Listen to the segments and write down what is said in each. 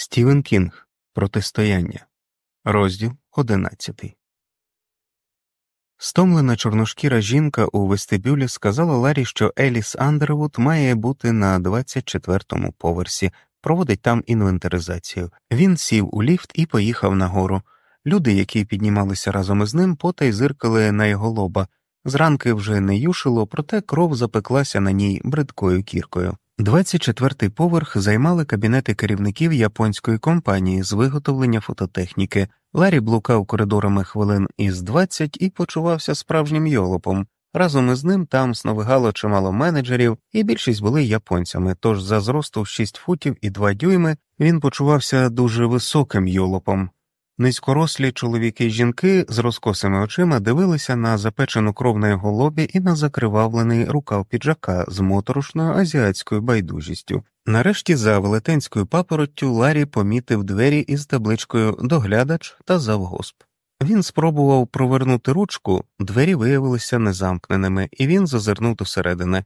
Стівен Кінг Протистояння, розділ одинадцятий. Стомлена чорношкіра жінка у вестибюлі сказала Ларі, що Еліс Андервуд має бути на 24-му поверсі, проводить там інвентаризацію. Він сів у ліфт і поїхав нагору. Люди, які піднімалися разом із ним, потай зиркали на його лоба. Зранки вже не юшило, проте кров запеклася на ній бридкою кіркою. 24-й поверх займали кабінети керівників японської компанії з виготовлення фототехніки. Ларі блукав коридорами хвилин із 20 і почувався справжнім йолопом. Разом із ним там сновигало чимало менеджерів, і більшість були японцями, тож за зросту 6 футів і 2 дюйми він почувався дуже високим йолопом. Низькорослі чоловіки й жінки з розкосими очима дивилися на запечену кров на його лобі і на закривавлений рукав піджака з моторошною азіатською байдужістю. Нарешті за велетенською папороттю Ларі помітив двері із табличкою Доглядач та завгосп. Він спробував провернути ручку, двері виявилися незамкненими, і він зазирнув досередини.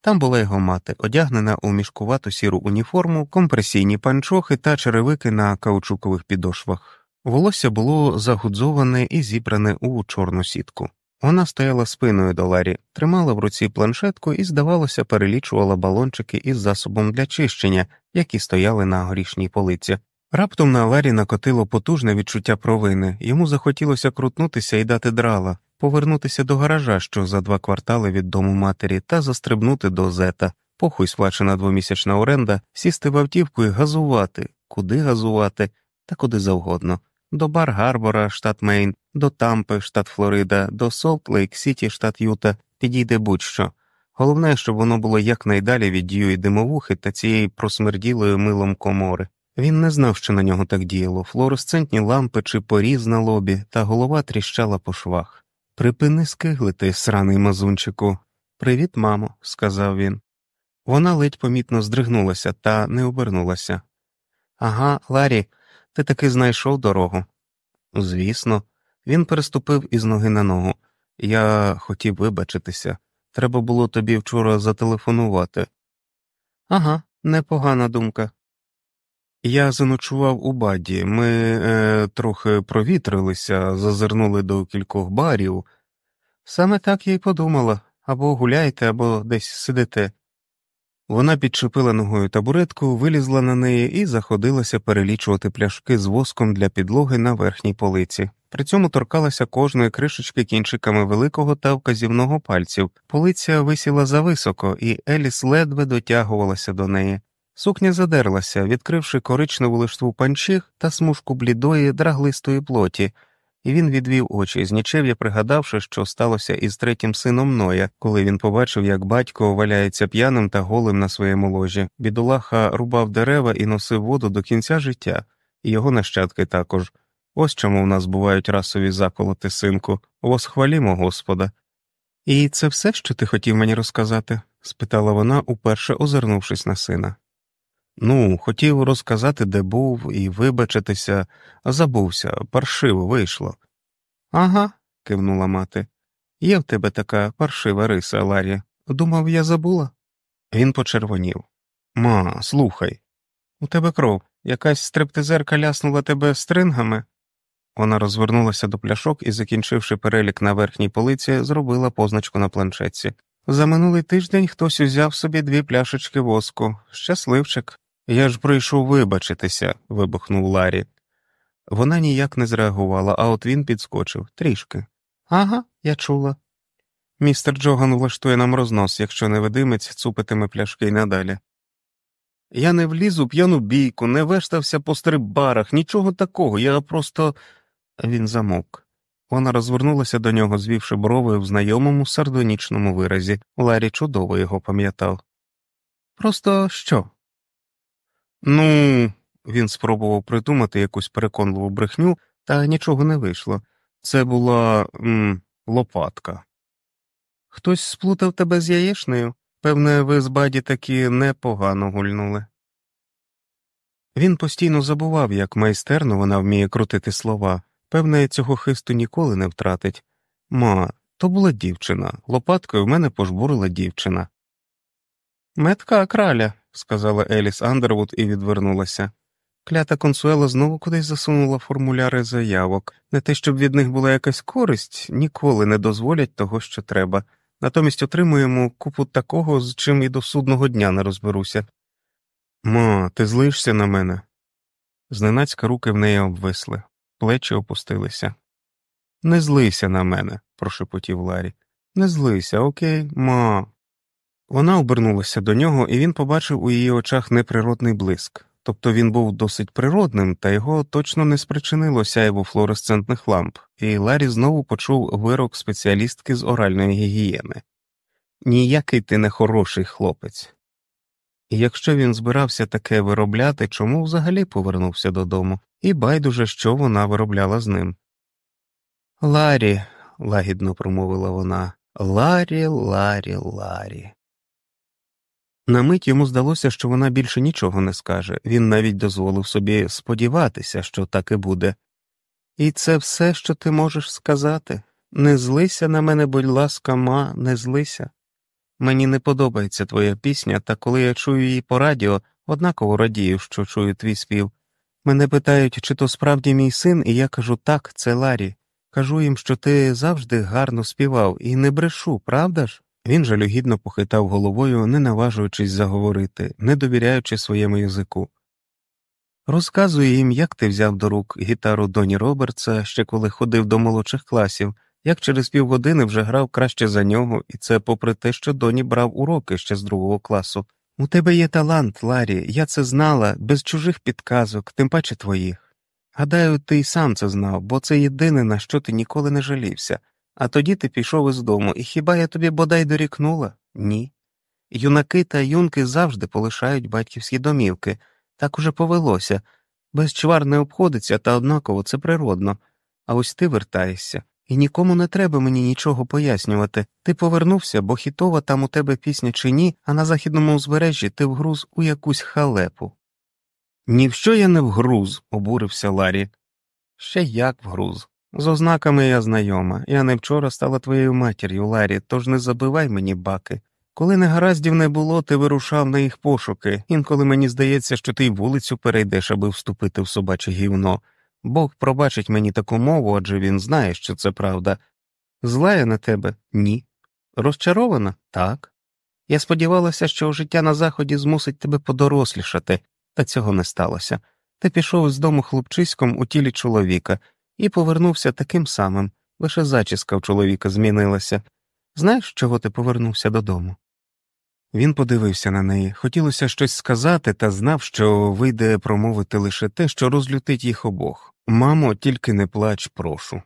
Там була його мати, одягнена у мішкувату сіру уніформу, компресійні панчохи та черевики на каучукових підошвах. Волосся було загудзоване і зібране у чорну сітку. Вона стояла спиною до Ларі, тримала в руці планшетку і, здавалося, перелічувала балончики із засобом для чищення, які стояли на горішній полиці. Раптом на Ларі накотило потужне відчуття провини, йому захотілося крутнутися і дати драла, повернутися до гаража, що за два квартали від дому матері, та застрибнути до зета, похуй сплачена двомісячна оренда, сісти в автівку і газувати, куди газувати, та куди завгодно до Бар Гарбора, штат Мейн, до Тампи, штат Флорида, до Солт Лейк Сіті, штат Юта, підійде будь-що. Головне, щоб воно було якнайдалі від цієї димовухи та цієї просмерділої милом комори. Він не знав, що на нього так діяло флуоресцентні лампи чи поріз на лобі, та голова тріщала по швах. Припини скиглити, сраний мазунчику. Привіт, мамо, сказав він. Вона ледь помітно здригнулася та не обернулася. Ага, Ларі, ти таки знайшов дорогу. Звісно, він переступив із ноги на ногу. Я хотів вибачитися. Треба було тобі вчора зателефонувати. Ага, непогана думка. Я заночував у Бадді, ми е, трохи провітрилися, зазирнули до кількох барів. Саме так я й подумала або гуляйте, або десь сидите. Вона підчепила ногою табуретку, вилізла на неї і заходилася перелічувати пляшки з воском для підлоги на верхній полиці. При цьому торкалася кожної кришечки кінчиками великого та вказівного пальців. Полиця висіла зависоко, і Еліс ледве дотягувалася до неї. Сукня задерлася, відкривши коричневу лиштву панчіх та смужку блідої, драглистої плоті і він відвів очі, знічев'я пригадавши, що сталося із третім сином Ноя, коли він побачив, як батько валяється п'яним та голим на своєму ложі. Бідолаха рубав дерева і носив воду до кінця життя, і його нащадки також. Ось чому в нас бувають расові заколоти, синку, восхвалімо Господа. І це все, що ти хотів мені розказати? спитала вона, уперше озирнувшись на сина. Ну, хотів розказати, де був, і вибачитися, забувся, паршиво вийшло. Ага, кивнула мати. Є в тебе така паршива риса, Ларі. Думав, я забула. Він почервонів. Ма, слухай. У тебе кров, якась стриптизерка ляснула тебе стрингами. Вона розвернулася до пляшок і, закінчивши перелік на верхній полиці, зробила позначку на планшетці. За минулий тиждень хтось узяв собі дві пляшечки воску. Щасливчик. Я ж прийшов вибачитися, вибухнув Ларі. Вона ніяк не зреагувала, а от він підскочив трішки. Ага, я чула. Містер Джоган влаштує нам рознос, якщо невидимець цупитиме пляшки й надалі. Я не вліз у п'яну бійку, не вештався по стрибарах, нічого такого, я просто. Він замовк. Вона розвернулася до нього, звівши брови в знайомому сардонічному виразі. Ларі чудово його пам'ятав. Просто що? Ну, він спробував придумати якусь переконливу брехню, та нічого не вийшло. Це була м, лопатка. Хтось сплутав тебе з яєшнею? Певне, ви з Бадді таки непогано гульнули. Він постійно забував, як майстерно вона вміє крутити слова, певне, цього хисту ніколи не втратить. Ма, то була дівчина, лопаткою в мене пожбурила дівчина. Метка краля, сказала Еліс Андервуд і відвернулася. Клята консуела знову кудись засунула формуляри заявок. Не те, щоб від них була якась користь, ніколи не дозволять того, що треба. Натомість отримуємо купу такого, з чим і до судного дня не розберуся. Ма, ти злишся на мене? Зненацька руки в неї обвисли, плечі опустилися. Не злися на мене, прошепотів Ларі. Не злися, окей, ма. Вона обернулася до нього, і він побачив у її очах неприродний блиск. Тобто він був досить природним, та його точно не спричинило сяйво флуоресцентних ламп, і Ларі знову почув вирок спеціалістки з оральної гігієни ніякий ти не хороший хлопець. І якщо він збирався таке виробляти, чому взагалі повернувся додому, і байдуже, що вона виробляла з ним. Ларі, лагідно промовила вона, Ларі, Ларі, Ларі. На мить йому здалося, що вона більше нічого не скаже, він навіть дозволив собі сподіватися, що так і буде. І це все, що ти можеш сказати. Не злися на мене, будь ласка, ма, не злися. Мені не подобається твоя пісня, та коли я чую її по радіо, однаково радію, що чую твій спів. Мене питають, чи то справді мій син, і я кажу так, це Ларі. Кажу їм, що ти завжди гарно співав, і не брешу, правда ж? Він жалюгідно похитав головою, не наважуючись заговорити, не довіряючи своєму язику. Розказую їм, як ти взяв до рук гітару Доні Робертса, ще коли ходив до молодших класів, як через півгодини вже грав краще за нього, і це попри те, що Доні брав уроки ще з другого класу. У тебе є талант, Ларі, я це знала, без чужих підказок, тим паче твоїх. Гадаю, ти й сам це знав, бо це єдине, на що ти ніколи не жалівся. А тоді ти пішов із дому, і хіба я тобі бодай дорікнула? Ні. Юнаки та юнки завжди полишають батьківські домівки, так уже повелося. Без чвар не обходиться, та однаково це природно. А ось ти вертаєшся, і нікому не треба мені нічого пояснювати. Ти повернувся, бо хітова там у тебе пісня чи ні, а на західному узбережжі ти вгруз у якусь халепу. Ні в що я не вгруз, обурився Ларі. Ще як вгруз. З ознаками я знайома, я не вчора стала твоєю матір'ю, Ларі, тож не забивай мені баки. Коли негараздів не було, ти вирушав на їх пошуки, інколи мені здається, що ти й вулицю перейдеш, аби вступити в собаче гівно. Бог пробачить мені таку мову, адже він знає, що це правда. Зла я на тебе? Ні. Розчарована? Так. Я сподівалася, що життя на заході змусить тебе подорослішати, та цього не сталося. Ти пішов з дому хлопчиськом у тілі чоловіка і повернувся таким самим, лише зачіска в чоловіка змінилася. Знаєш, чого ти повернувся додому? Він подивився на неї, хотілося щось сказати, та знав, що вийде промовити лише те, що розлютить їх обох. Мамо, тільки не плач, прошу.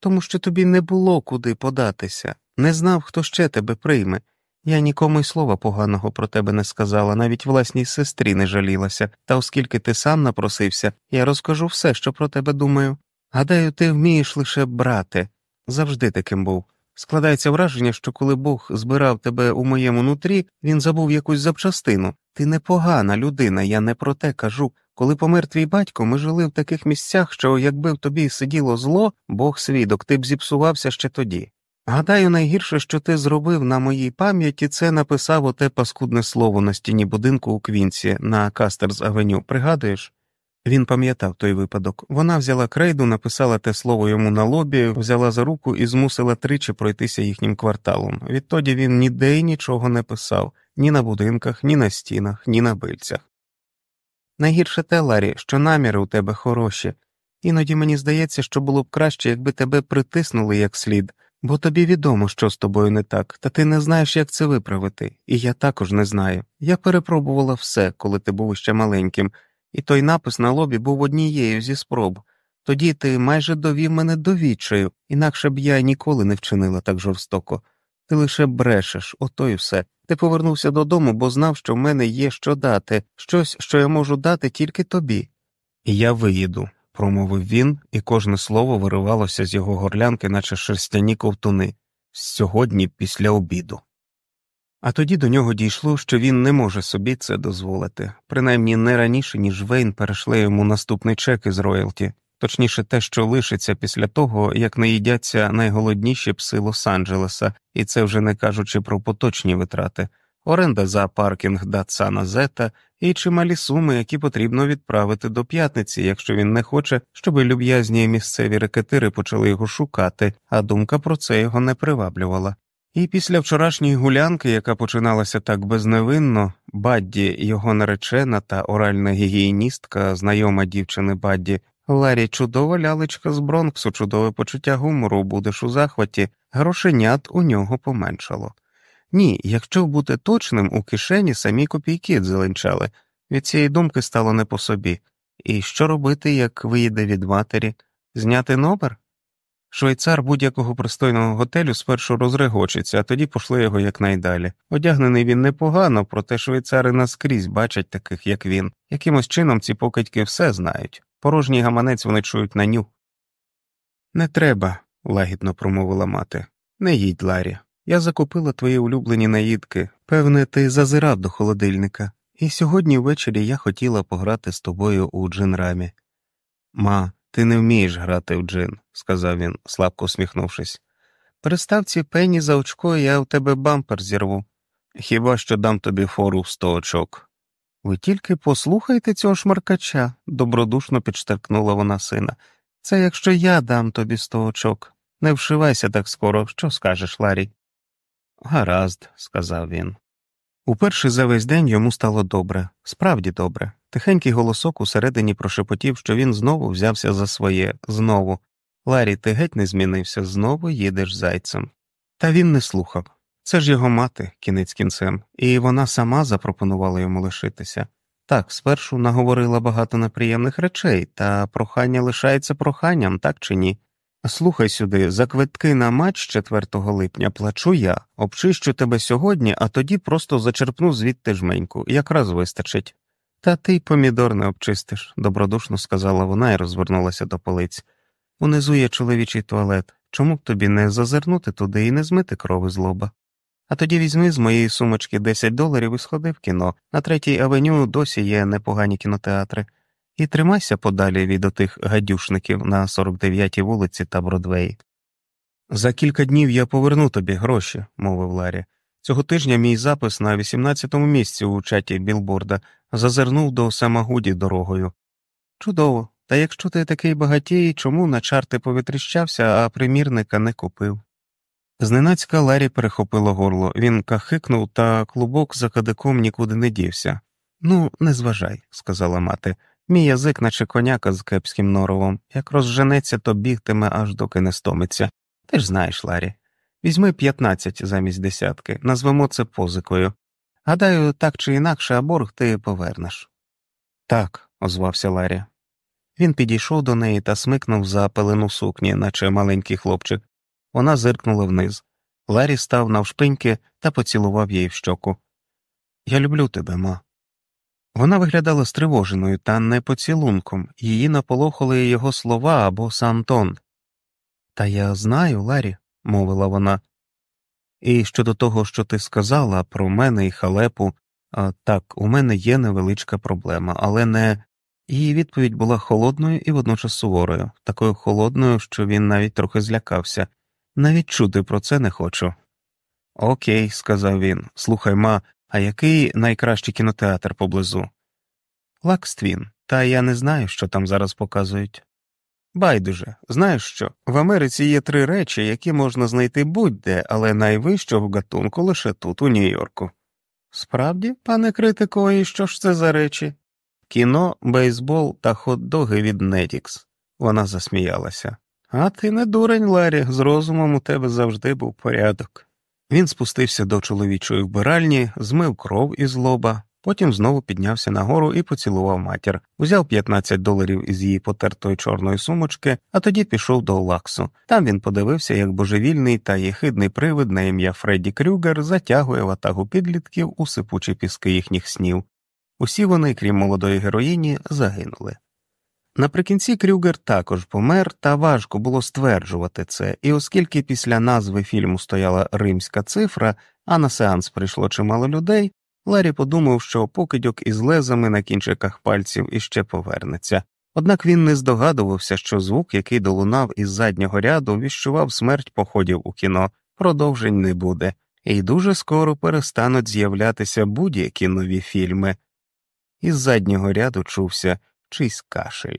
Тому що тобі не було куди податися, не знав, хто ще тебе прийме. Я нікому й слова поганого про тебе не сказала, навіть власній сестрі не жалілася, та оскільки ти сам напросився, я розкажу все, що про тебе думаю. Гадаю, ти вмієш лише брати, завжди таким був. Складається враження, що коли Бог збирав тебе у моєму нутрі, він забув якусь запчастину. Ти непогана людина, я не про те кажу. Коли помер твій батько, ми жили в таких місцях, що якби в тобі сиділо зло, Бог свідок, ти б зіпсувався ще тоді. Гадаю, найгірше, що ти зробив на моїй пам'яті, це написав оте паскудне слово на стіні будинку у Квінці на Кастерс Авеню, пригадуєш? Він пам'ятав той випадок. Вона взяла крейду, написала те слово йому на лобі, взяла за руку і змусила тричі пройтися їхнім кварталом. Відтоді він ніде й нічого не писав ні на будинках, ні на стінах, ні на бильцях. Найгірше те, Ларі, що наміри у тебе хороші, іноді мені здається, що було б краще, якби тебе притиснули як слід, бо тобі відомо, що з тобою не так, та ти не знаєш, як це виправити, і я також не знаю. Я перепробувала все, коли ти був ще маленьким і той напис на лобі був однією зі спроб. Тоді ти майже довів мене до відчаю, інакше б я ніколи не вчинила так жорстоко. Ти лише брешеш, ото й все. Ти повернувся додому, бо знав, що в мене є що дати, щось, що я можу дати тільки тобі. Я виїду, промовив він, і кожне слово виривалося з його горлянки, наче шерстяні ковтуни, сьогодні після обіду. А тоді до нього дійшло, що він не може собі це дозволити, принаймні не раніше, ніж Вейн перейшли йому наступний чек із роялті, точніше те, що лишиться після того, як наїдяться найголодніші пси Лос-Анджелеса, і це вже не кажучи про поточні витрати, оренда за паркінг Датсана Зета і чималі суми, які потрібно відправити до п'ятниці, якщо він не хоче, щоб люб'язні місцеві рекетири почали його шукати, а думка про це його не приваблювала. І після вчорашньої гулянки, яка починалася так безневинно, Бадді, його наречена та оральна гігієністка, знайома дівчини Бадді, Ларі чудова лялечка з Бронксу, чудове почуття гумору, будеш у захваті, грошенят у нього поменшало. Ні, якщо бути точним, у кишені самі копійки дзеленчали, від цієї думки стало не по собі. І що робити, як виїде від матері, зняти номер? Швейцар будь-якого пристойного готелю спершу розрегочиться, а тоді пошли його якнайдалі. Одягнений він непогано, проте швейцари наскрізь бачать таких, як він. Якимось чином ці покидьки все знають. Порожній гаманець вони чують на ню. Не треба, лагідно промовила мати. Не їдь, Ларі. Я закупила твої улюблені наїдки. Певне, ти зазирав до холодильника, і сьогодні ввечері я хотіла пограти з тобою у джинрамі. Ма, ти не вмієш грати в джин, сказав він, слабко усміхнувшись. Перестав ці пені за очко, я в тебе бампер зірву. Хіба що дам тобі фору в сто очок. Ви тільки послухайте цього шмаркача, добродушно підштовхнула вона сина. Це якщо я дам тобі сто очок. Не вшивайся так скоро, що скажеш, Ларі? Гаразд, сказав він. Уперше за весь день йому стало добре, справді добре. Тихенький голосок усередині прошепотів, що він знову взявся за своє, знову. Ларі, ти геть не змінився, знову їдеш зайцем. Та він не слухав. Це ж його мати, кінець кінцем, і вона сама запропонувала йому лишитися. Так, спершу наговорила багато неприємних речей, та прохання лишається проханням, так чи ні? Слухай сюди, за квитки на матч 4 липня плачу я, обчищу тебе сьогодні, а тоді просто зачерпну звідти жменьку, якраз вистачить. Та ти й помідор не обчистиш, добродушно сказала вона і розвернулася до полиць. Унизу є чоловічий туалет. Чому б тобі не зазирнути туди і не змити крови з лоба? А тоді візьми з моєї сумочки 10 доларів і сходи в кіно. На третій авеню досі є непогані кінотеатри. І тримайся подалі від отих гадюшників на 49-й вулиці та Бродвеї. За кілька днів я поверну тобі гроші, мовив Ларі. Цього тижня мій запис на 18-му місці у чаті білборда зазирнув до Самагуді дорогою. Чудово, та якщо ти такий багатій, чому на чарти повітріщався, а примірника не купив? Зненацька Ларі перехопило горло, він кахикнув, та клубок за кадиком нікуди не дівся. Ну, не зважай, сказала мати. Мій язик, наче коняка з кепським норовом, як розженеться, то бігтиме, аж доки не стомиться. Ти ж знаєш, Ларі. Візьми п'ятнадцять замість десятки, назвемо це позикою. Гадаю, так чи інакше, а борг ти повернеш. Так, озвався Ларі. Він підійшов до неї та смикнув за пелену сукні, наче маленький хлопчик. Вона зиркнула вниз. Ларі став навшпиньки та поцілував її в щоку. Я люблю тебе, ма. Вона виглядала стривоженою та не поцілунком, її наполохали його слова або сам тон. Та я знаю, Ларі, мовила вона. І щодо того, що ти сказала про мене і халепу, а, так, у мене є невеличка проблема, але не. Її відповідь була холодною і водночас суворою, такою холодною, що він навіть трохи злякався. Навіть чути про це не хочу. Окей, сказав він. Слухай, ма, а який найкращий кінотеатр поблизу? Лакствін, та я не знаю, що там зараз показують. Байдуже, знаєш що? В Америці є три речі, які можна знайти будь-де, але найвищого гатунку лише тут, у Нью-Йорку. Справді, пане критико, і що ж це за речі? Кіно, бейсбол та хот-доги від Недікс. Вона засміялася. А ти не дурень, Ларі, з розумом у тебе завжди був порядок. Він спустився до чоловічої вбиральні, змив кров із лоба, потім знову піднявся нагору і поцілував матір, узяв 15 доларів із її потертої чорної сумочки, а тоді пішов до лаксу. Там він подивився, як божевільний та єхидний привид на ім'я Фредді Крюгер затягує ватагу підлітків у сипучі піски їхніх снів. Усі вони, крім молодої героїні, загинули. Наприкінці Крюгер також помер, та важко було стверджувати це, і оскільки після назви фільму стояла римська цифра, а на сеанс прийшло чимало людей, Ларі подумав, що покидьок із лезами на кінчиках пальців іще повернеться. Однак він не здогадувався, що звук, який долунав із заднього ряду, віщував смерть походів у кіно, продовжень не буде, і дуже скоро перестануть з'являтися будь-які нові фільми. із заднього ряду чувся чийсь кашель.